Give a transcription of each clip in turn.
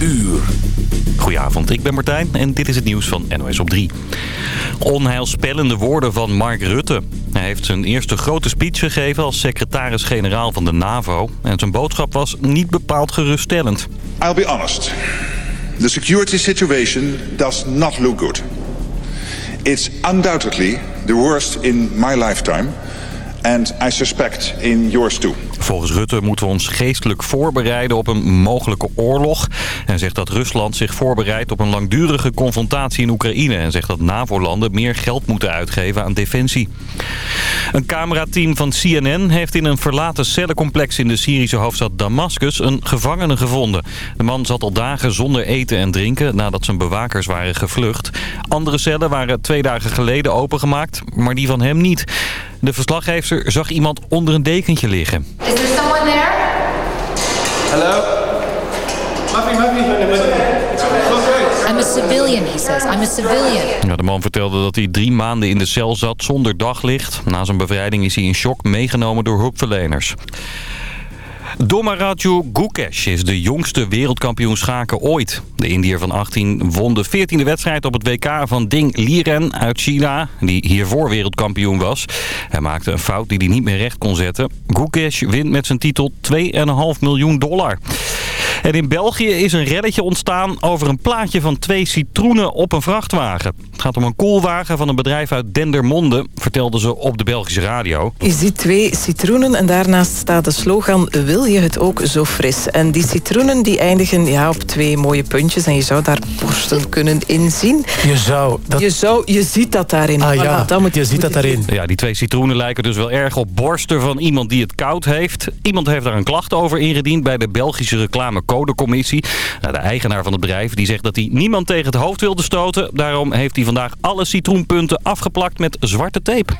uur. Goedenavond, ik ben Martijn en dit is het nieuws van NOS op 3. Onheilspellende woorden van Mark Rutte. Hij heeft zijn eerste grote speech gegeven als secretaris-generaal van de NAVO. En zijn boodschap was niet bepaald geruststellend. I'll be honest. The security situation does not look good. It's undoubtedly the worst in my lifetime. I suspect in yours too. Volgens Rutte moeten we ons geestelijk voorbereiden op een mogelijke oorlog. Hij zegt dat Rusland zich voorbereidt op een langdurige confrontatie in Oekraïne. En zegt dat NAVO-landen meer geld moeten uitgeven aan defensie. Een camerateam van CNN heeft in een verlaten cellencomplex in de Syrische hoofdstad Damascus een gevangene gevonden. De man zat al dagen zonder eten en drinken nadat zijn bewakers waren gevlucht. Andere cellen waren twee dagen geleden opengemaakt, maar die van hem niet. De verslaggever zag iemand onder een dekentje liggen. Is there someone there? Hello? Muffy, Muffy. I'm a civilian, he says. I'm a civilian. Ja, de man vertelde dat hij drie maanden in de cel zat zonder daglicht. Na zijn bevrijding is hij in shock meegenomen door hulpverleners. Domaraju Gukesh is de jongste wereldkampioen schaken ooit. De Indiër van 18 won de 14e wedstrijd op het WK van Ding Liren uit China, die hiervoor wereldkampioen was. Hij maakte een fout die hij niet meer recht kon zetten. Gukesh wint met zijn titel 2,5 miljoen dollar. En in België is een reddetje ontstaan over een plaatje van twee citroenen op een vrachtwagen. Het gaat om een koelwagen van een bedrijf uit Dendermonde, vertelden ze op de Belgische radio. Je ziet twee citroenen en daarnaast staat de slogan wil je het ook zo fris. En die citroenen die eindigen ja, op twee mooie puntjes en je zou daar borsten kunnen inzien. Je zou... Dat... Je, zou, je ziet dat daarin. Ah ja, dat moet, je ziet dat daarin. Ja, die twee citroenen lijken dus wel erg op borsten van iemand die het koud heeft. Iemand heeft daar een klacht over ingediend bij de Belgische reclamecodecommissie. Nou, de eigenaar van het bedrijf die zegt dat hij niemand tegen het hoofd wilde stoten. Daarom heeft hij vandaag alle citroenpunten afgeplakt met zwarte tape.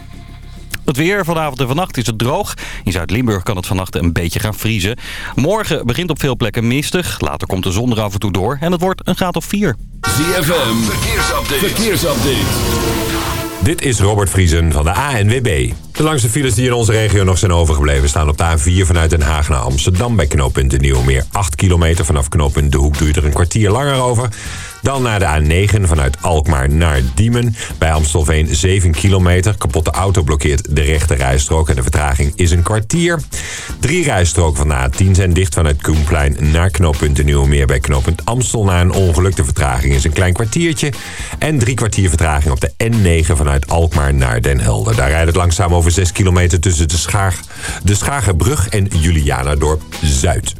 Het weer vanavond en vannacht is het droog. In Zuid-Limburg kan het vannacht een beetje gaan vriezen. Morgen begint op veel plekken mistig. Later komt de zon er af en toe door. En het wordt een graad of 4. ZFM, verkeersupdate. verkeersupdate. Dit is Robert Vriesen van de ANWB. De langste files die in onze regio nog zijn overgebleven... staan op de A4 vanuit Den Haag naar Amsterdam... bij knooppunt De Nieuwmeer 8 kilometer. Vanaf knooppunt De Hoek je er een kwartier langer over. Dan naar de A9 vanuit Alkmaar naar Diemen. Bij Amstelveen 7 kilometer. Kapotte auto blokkeert de rechte rijstrook... en de vertraging is een kwartier. Drie rijstroken van de A10 zijn dicht vanuit Koenplein... naar knooppunt De Nieuwmeer bij knooppunt Amstel... na een ongeluk. De vertraging is een klein kwartiertje. En drie kwartier vertraging op de N9 vanuit Alkmaar naar Den Helder. Daar rijdt het langzaam over 6 kilometer tussen de, Schaag, de Schagerbrug en Julianadorp Zuid.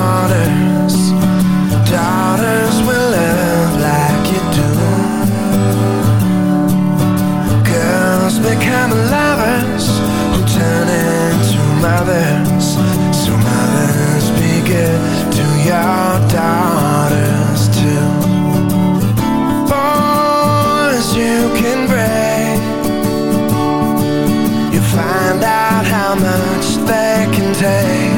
become lovers who turn into mothers. So mothers be good to your daughters too. Boys, you can break. You find out how much they can take.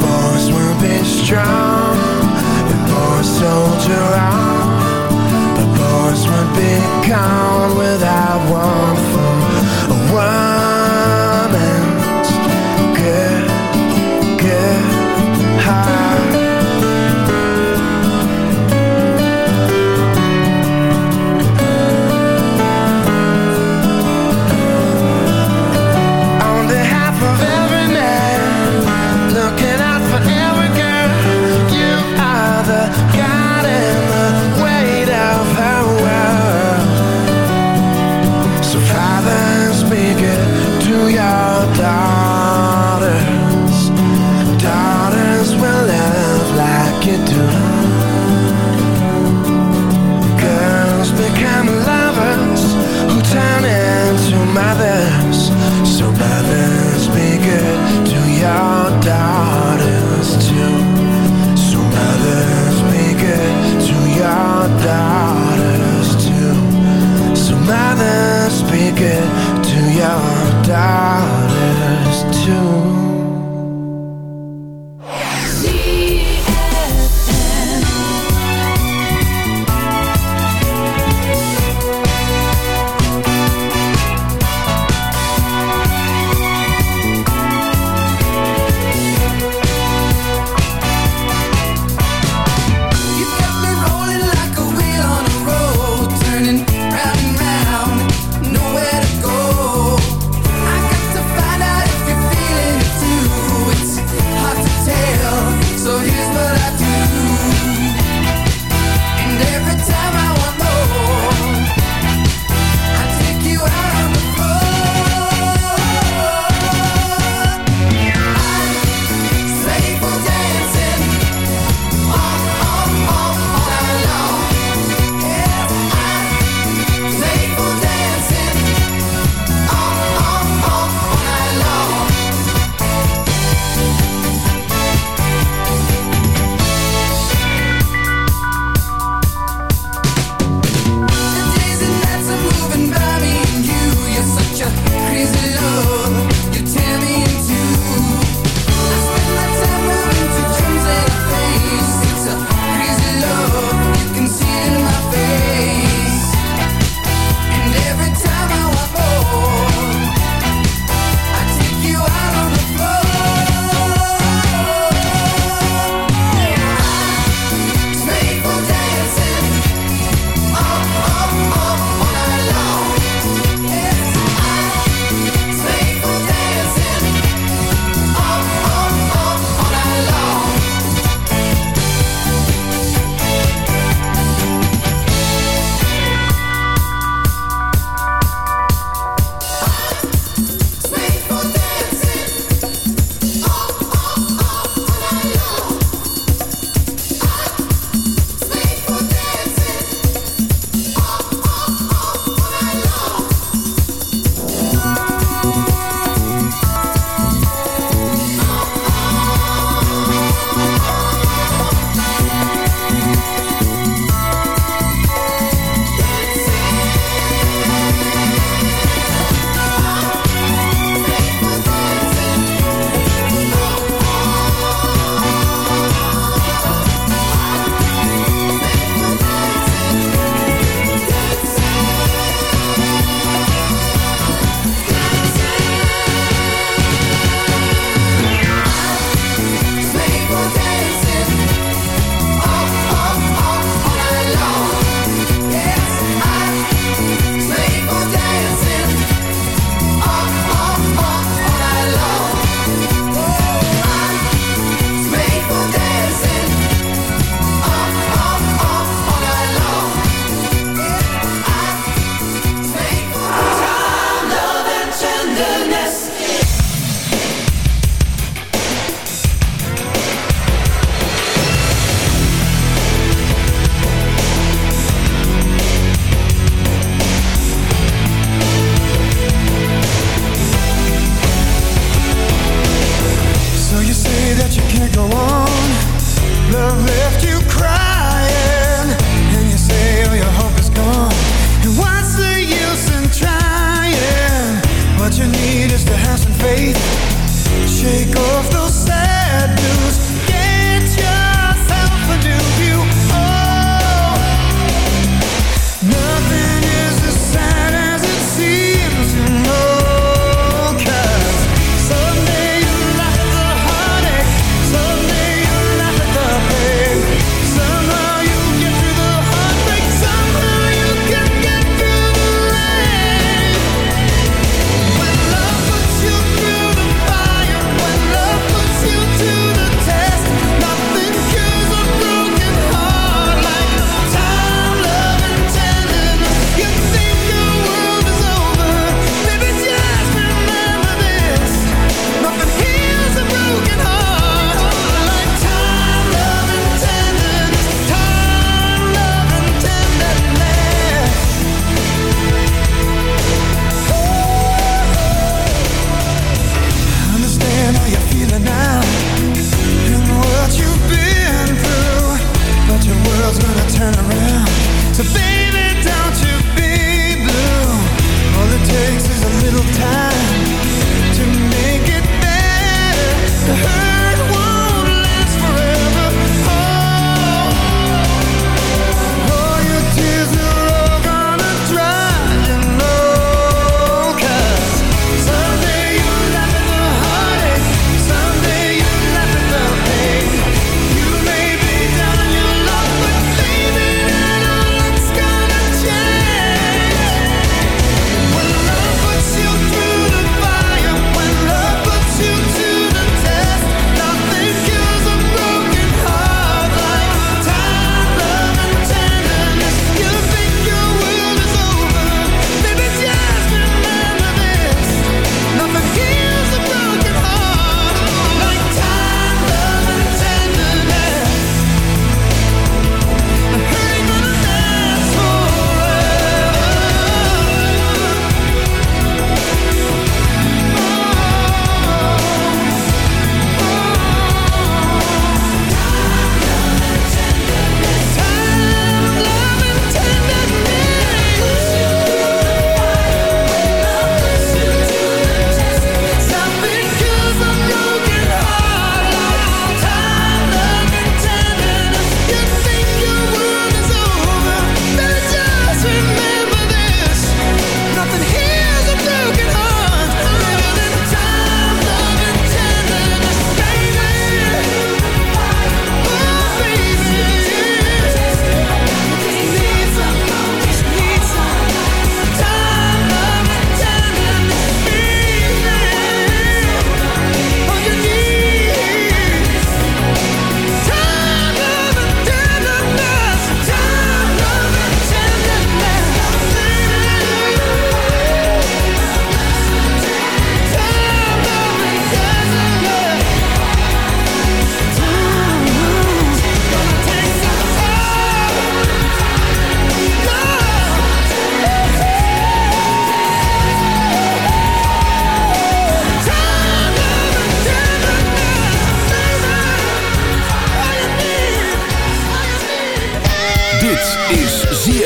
Boys will be strong, and boys soldier on. But boys won't be gone without one. down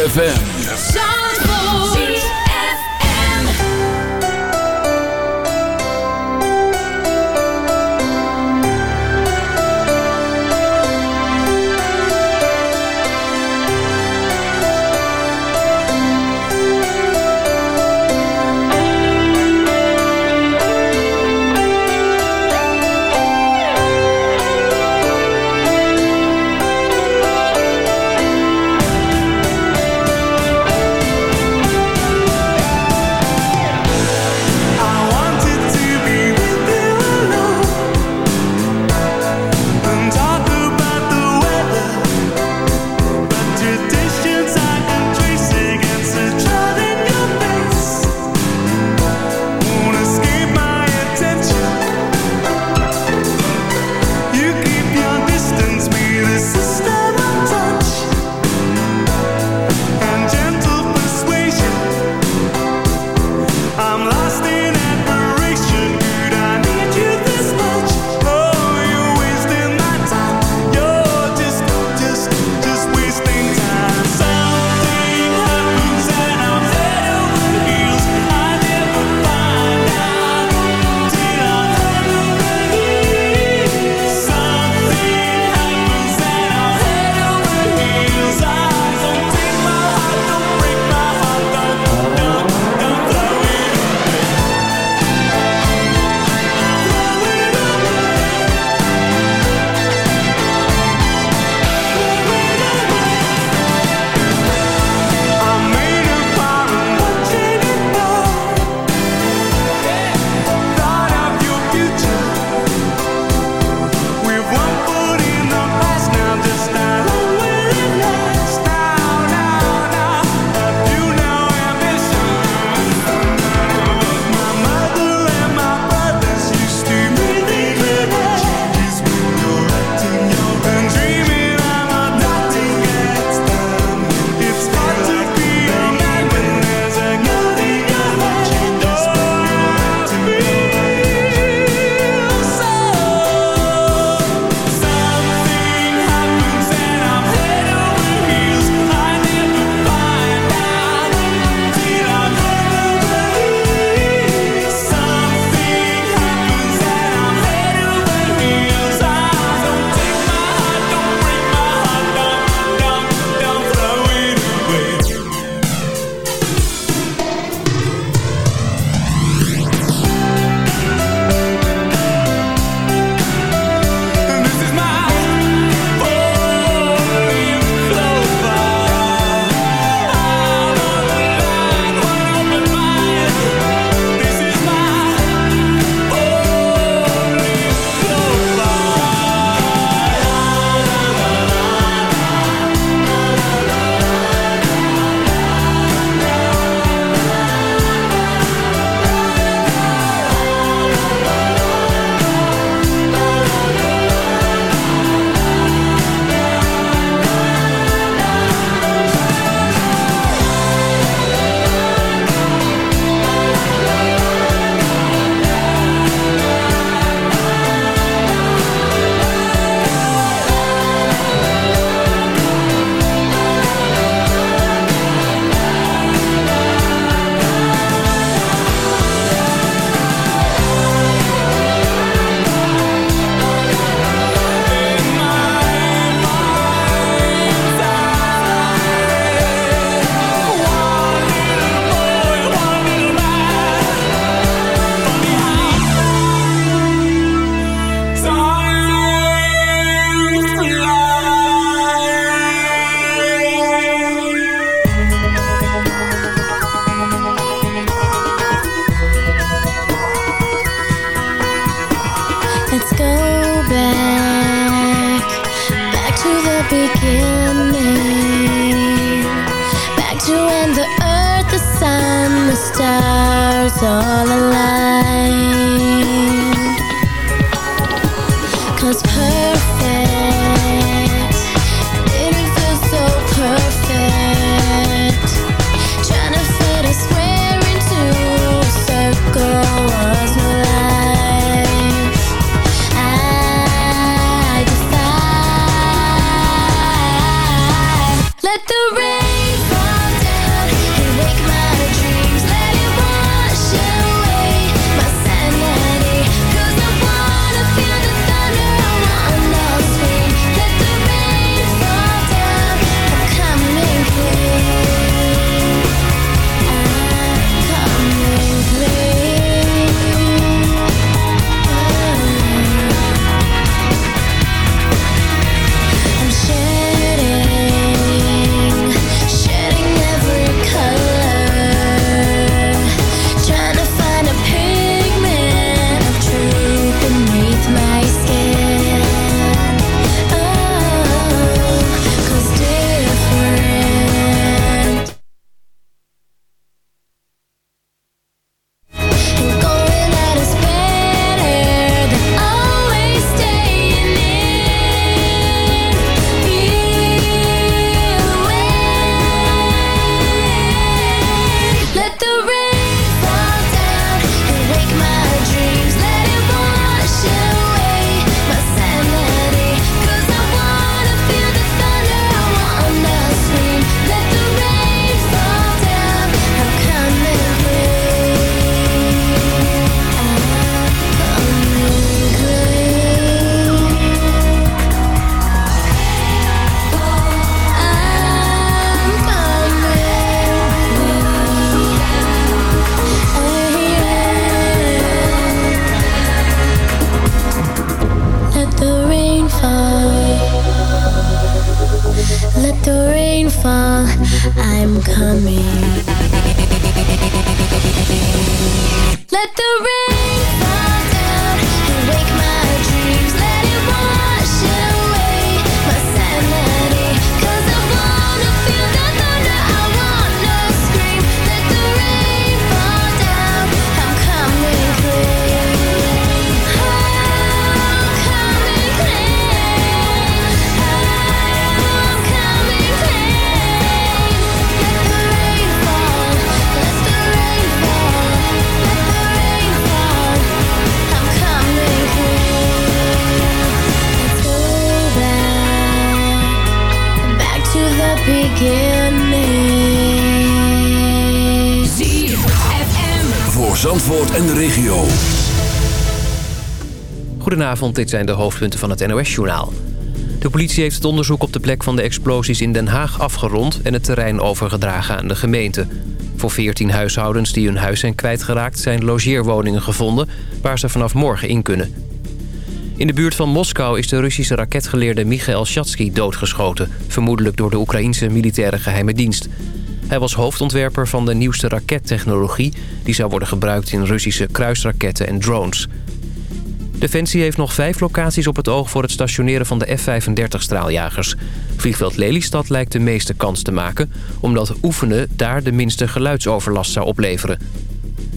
ZFM. Beginning. ZFM. Voor Zandvoort en de regio. Goedenavond, dit zijn de hoofdpunten van het NOS-journaal. De politie heeft het onderzoek op de plek van de explosies in Den Haag afgerond... en het terrein overgedragen aan de gemeente. Voor 14 huishoudens die hun huis zijn kwijtgeraakt... zijn logeerwoningen gevonden waar ze vanaf morgen in kunnen. In de buurt van Moskou is de Russische raketgeleerde Michael Shatsky doodgeschoten... vermoedelijk door de Oekraïense militaire geheime dienst. Hij was hoofdontwerper van de nieuwste rakettechnologie... die zou worden gebruikt in Russische kruisraketten en drones... Defensie heeft nog vijf locaties op het oog voor het stationeren van de F-35-straaljagers. Vliegveld Lelystad lijkt de meeste kans te maken... omdat oefenen daar de minste geluidsoverlast zou opleveren.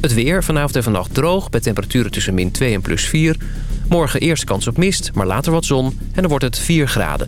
Het weer, vanavond en vannacht droog, bij temperaturen tussen min 2 en plus 4. Morgen eerst kans op mist, maar later wat zon en dan wordt het 4 graden.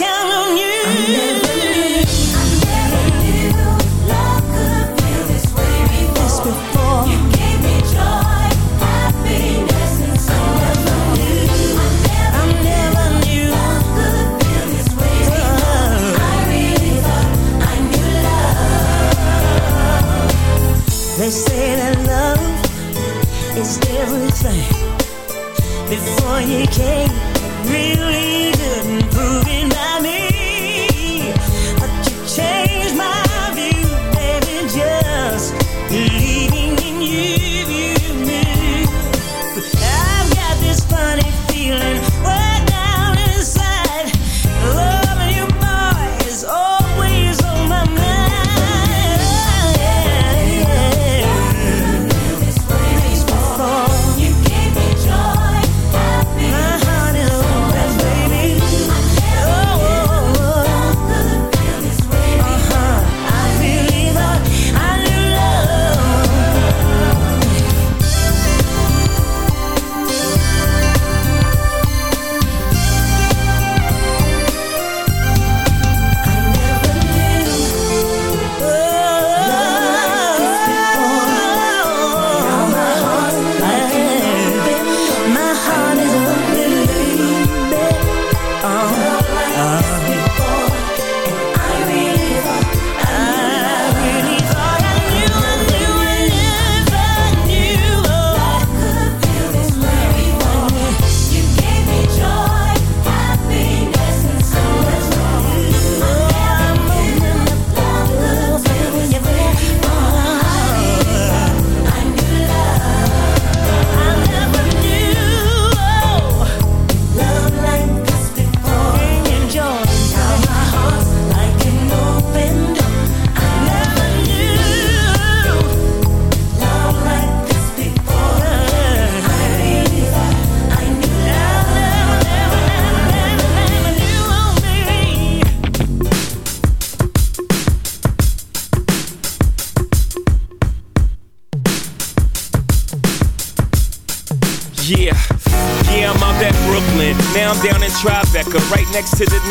Before you came, really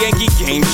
Yankee game.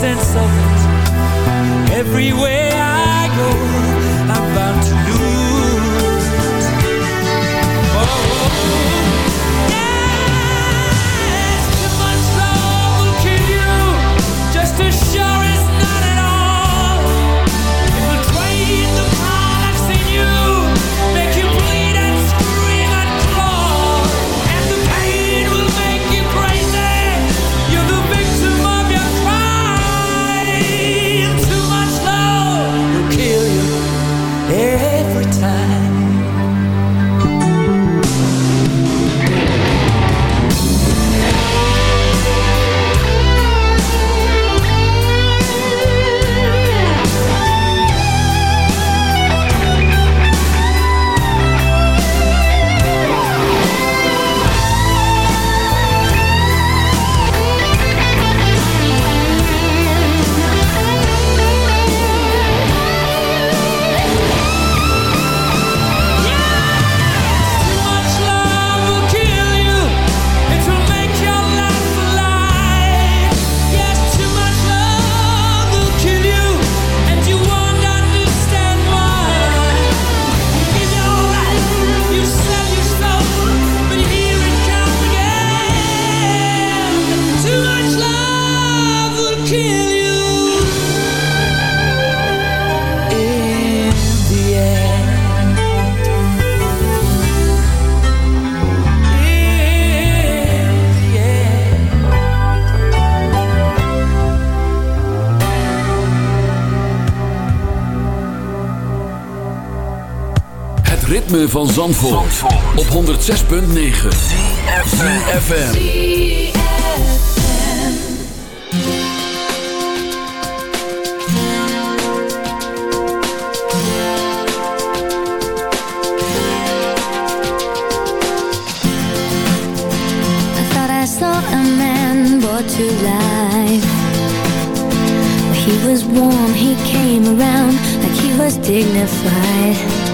Sense of it. Everywhere I go, I'm bound to van Zandvoort, op 106.9 FM. I thought I saw a man brought to life. He was warm, he came around like he was dignified.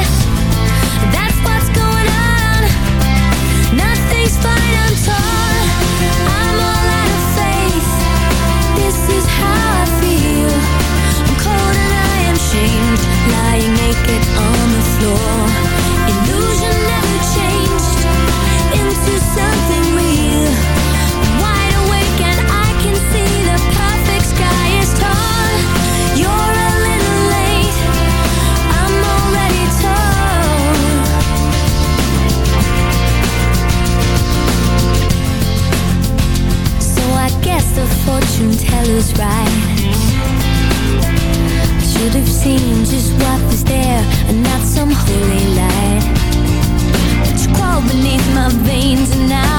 Naked on the floor. seen just what was there and not some holy light. But you crawled beneath my veins and I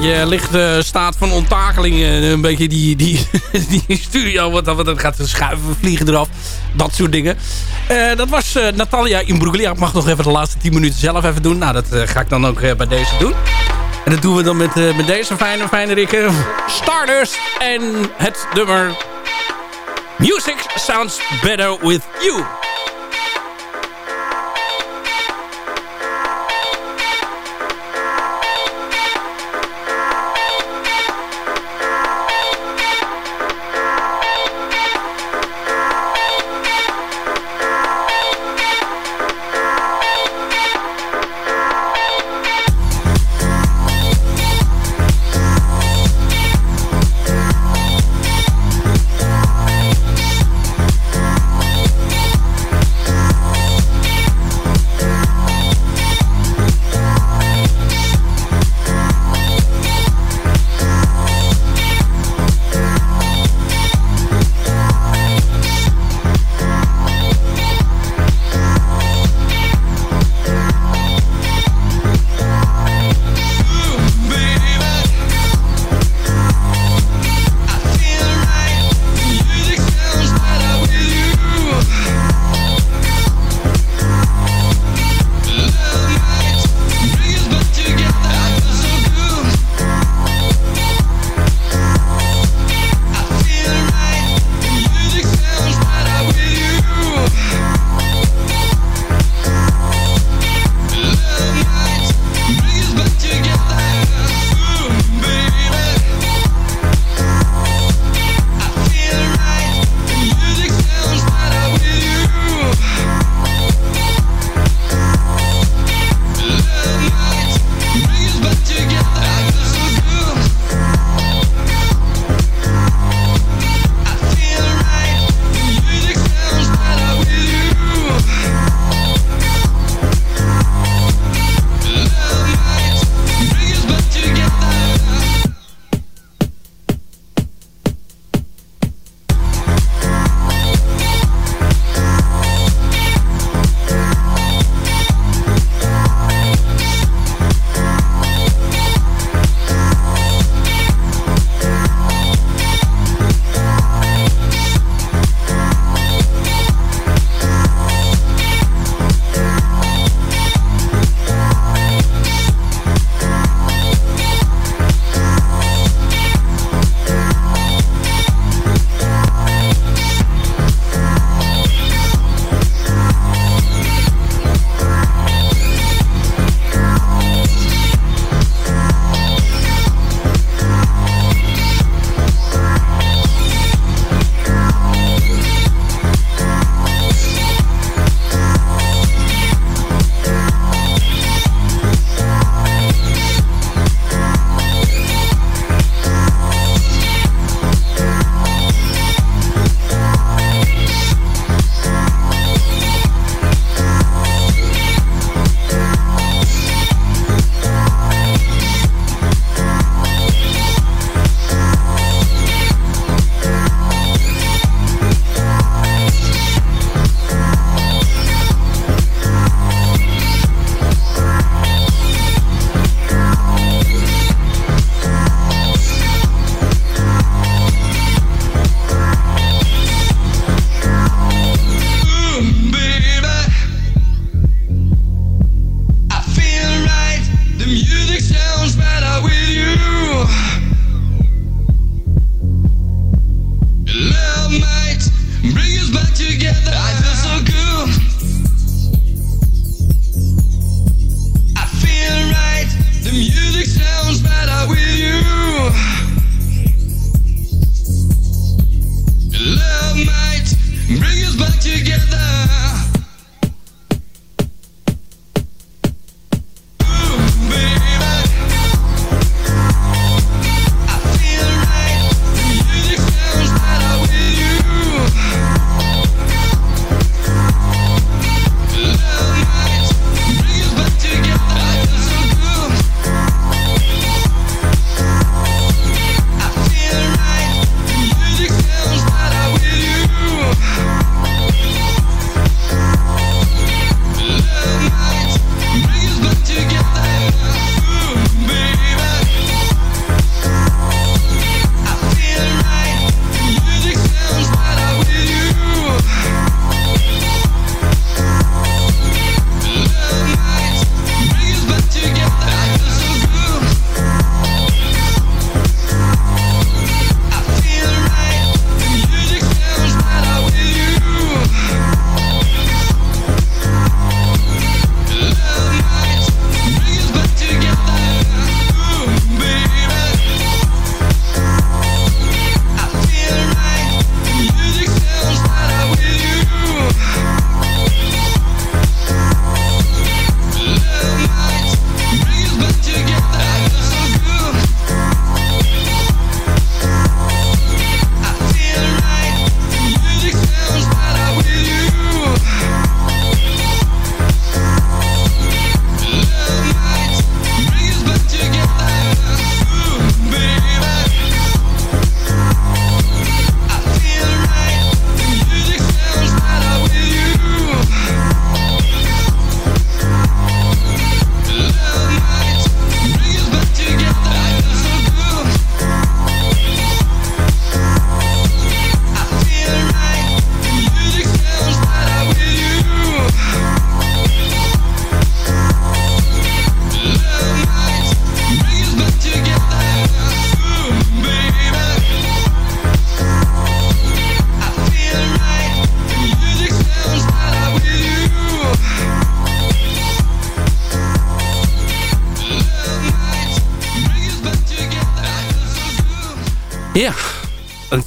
beetje lichte staat van onttakeling. eh, een beetje die, die, die studio, wat, wat dat gaat schuiven, vliegen eraf. Dat soort dingen. Eh, dat was eh, Natalia Imbruglia. Ik mag nog even de laatste 10 minuten zelf even doen. Nou, dat eh, ga ik dan ook eh, bij deze doen. En dat doen we dan met, eh, met deze fijne, fijne rikken. Stardust en het nummer... Music sounds better with you.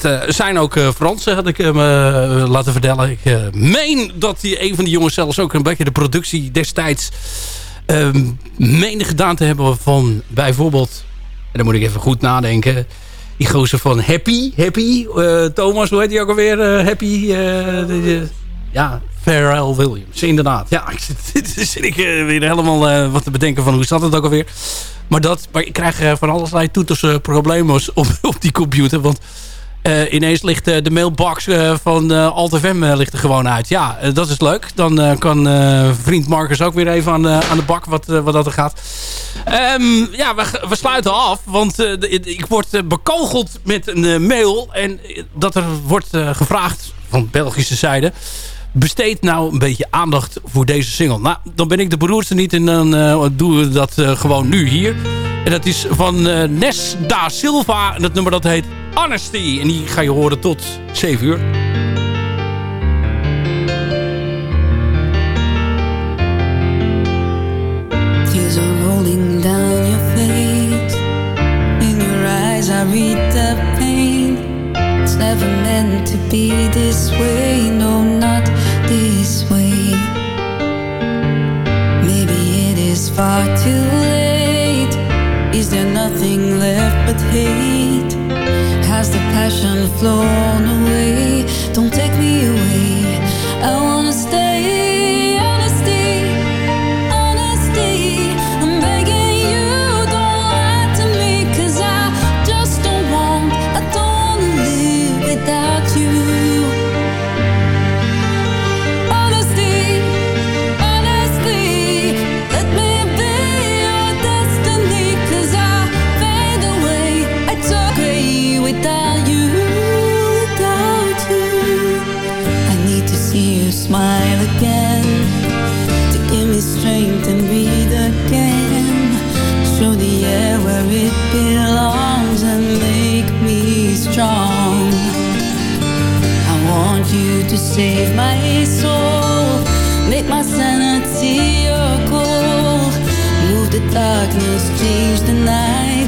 Het eh, zijn ook uh, Fransen, had ik me laten vertellen. Ik meen dat die, een van die jongens zelfs ook een beetje de productie destijds... Uh, meende gedaan te hebben van bijvoorbeeld... En dan moet ik even goed nadenken. Die gozer van Happy. Happy. Thomas, hoe heet die ook alweer? Happy. De, de, ja, Pharrell Williams. Inderdaad. Ja, zit ik weer helemaal wat te bedenken van hoe zat het ook alweer. Maar, dat, maar ik krijg van allerlei toetersproblemen op, op die computer. Want uh, ineens ligt uh, de mailbox uh, van AltFM ligt er gewoon uit. Ja, dat is leuk. Dan kan vriend Marcus ook weer even aan, aan de bak wat, wat dat er gaat. Um, ja, we, sluiten af. Want ik word bekogeld met een mail. En dat er wordt gevraagd van Belgische zijde besteed nou een beetje aandacht voor deze single. Nou, dan ben ik de beroerdste niet en dan doen we dat gewoon nu hier. En dat is van uh, Nes da Silva. En dat nummer dat heet Honesty. En die ga je horen tot 7 uur. Be this way No, not this way Maybe it is far too late Is there nothing left but hate? Has the passion flown away? Don't take me away I wanna stay to save my soul. Make my sanity your goal. Move the darkness, change the night